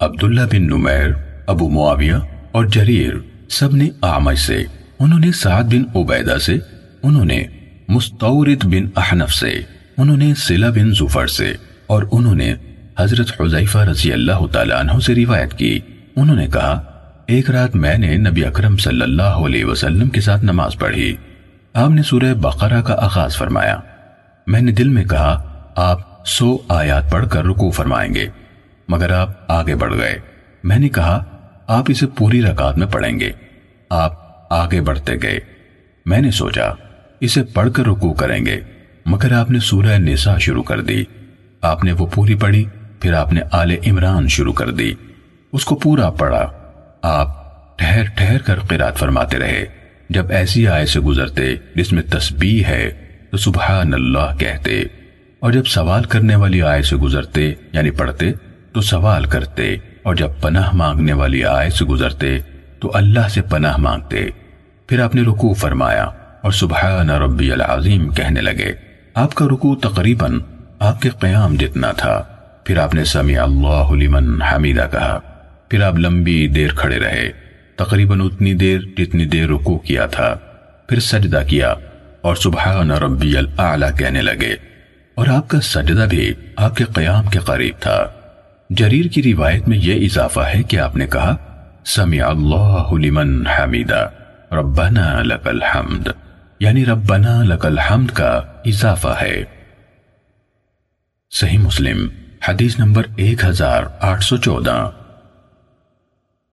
عبداللہ بن نمیر، ابو معاویہ اور جریر سب نے آمج سے، انہوں نے سعد بن عبیدہ سے، انہوں نے مستورد بن احنف سے، انہوں نے سلہ بن زفر سے، اور انہوں نے حضرت حضیفہ رضی اللہ تعالیٰ عنہ سے روایت کی۔ انہوں نے کہا، ایک رات میں نے نبی اکرم صلی اللہ علیہ وسلم کے ساتھ نماز پڑھی۔ آپ نے سورہ بقرہ کا آغاز فرمایا۔ میں نے دل میں کہا، آپ سو آیات پڑھ کر رقو فرمائیں گے۔ نے دل میں کہا آپ سو آیات پڑھ کر رکوع فرمائیں گے مگر آپ آگے بڑھ گئے۔ میں نے کہا، آپ اسے پوری رکعت میں پڑھیں گے۔ آپ آگے بڑھتے گئے۔ میں نے سوچا، اسے پڑھ کر رکوع کریں گے۔ مگر آپ نے سورہ نساء شروع کر دی۔ آپ نے وہ پوری پڑھی، پھر آپ نے آل عمران شروع کر دی۔ اس کو پورا پڑھا۔ آپ ٹھہر ٹھہر کر قرات فرماتے رہے۔ جب تو سوال کرتے اور جب پناہ مانگنے والی آئے سے گزرتے تو اللہ سے پناہ مانگتے۔ پھر آپ نے رکوع فرمایا اور سبحان ربی العظیم کہنے لگے، آپ کا رکوع تقریباً آپ کے قیام جتنا تھا۔ پھر آپ نے سمیع اللہ لمن حمیدہ کہا۔ پھر آپ لمبی دیر کھڑے رہے۔ تقریباً اتنی جریر کی روایت میں یہ اضافہ ہے کہ آپ نے کہا، سمع اللہ لمن حمیدہ ربنا لک الحمد۔ یعنی ربنا لک الحمد کا اضافہ ہے۔ صحیح مسلم، حدیث نمبر ایک ہزار آٹھ سو چودہ۔